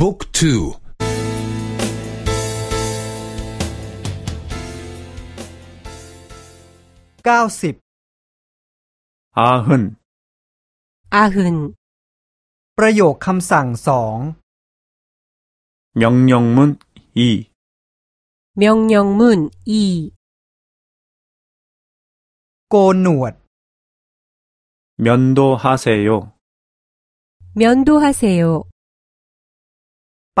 บุ๊กทูเก้าสิบ 아흔, 아흔, ประโยคคำสั่งสอง 명령문 2, 명령문 2, โกนหนวด 면도하세요. 면도하세요. ไป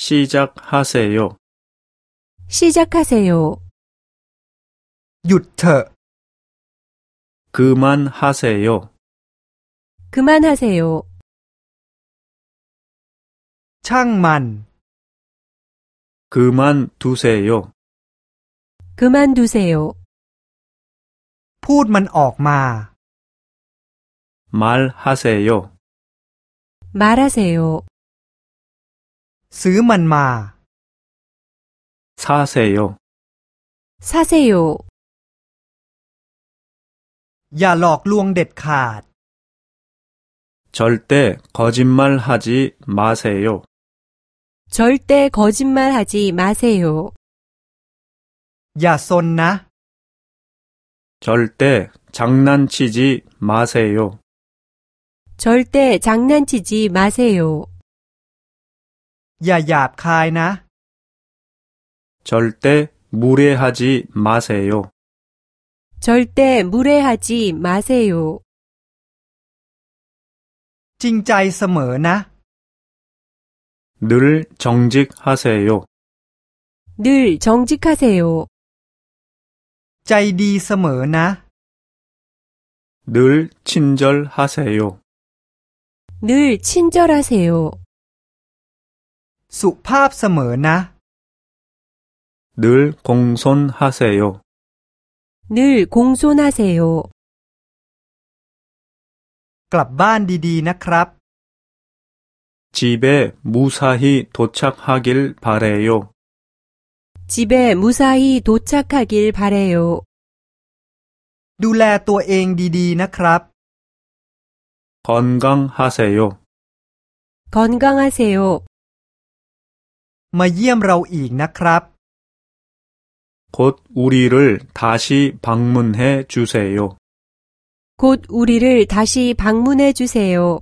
시작하세요. 시작하세요. หยุดเถอะ 그만하세요. 그만하세요. ช่างมัน 그만 두세요. 그만두세요. พูดมันออกมา 말하세요. 말하세요. ซื้อมันมา 사세요. 사세요. อย่าหลอกลวงเด็ดขาด 절대 거짓말 하지 마세요. 절대 거짓말 하지 마세요. อย่าซนนะ 절대 장난치지 마세요. 절대 장난치지 마세요. อย่าหยาบคายนะ 절대 무례하지 마세요. 절대 무례하지 마세요. จริงใจเสมอนะ 늘 정직하세요. 늘 정직하세요. ใจดีเสมอนะ 늘 친절하세요. 늘 친절하세요. สุภาพเสมอนะ 늘 공손하세요. 늘 공손하세요. กลับบ้านดีๆนะครับ 집에 무사히 도착하길 바래요. 집에 무사히 도착하길 바래요. ดูแลตัวเองดีๆนะครับ 건강하세요. 건강하세요. มาเยี่ยมเราอีกนะครับ 곧 우리를 다시 방문해 주세요. 곧 우리를 다시 방문해 주세요.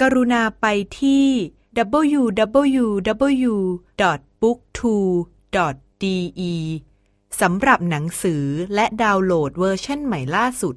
กรุณาไปที่ www.booktwo.de สำหรับหนังสือและดาวน์โหลดเวอร์ชันใหม่ล่าสุด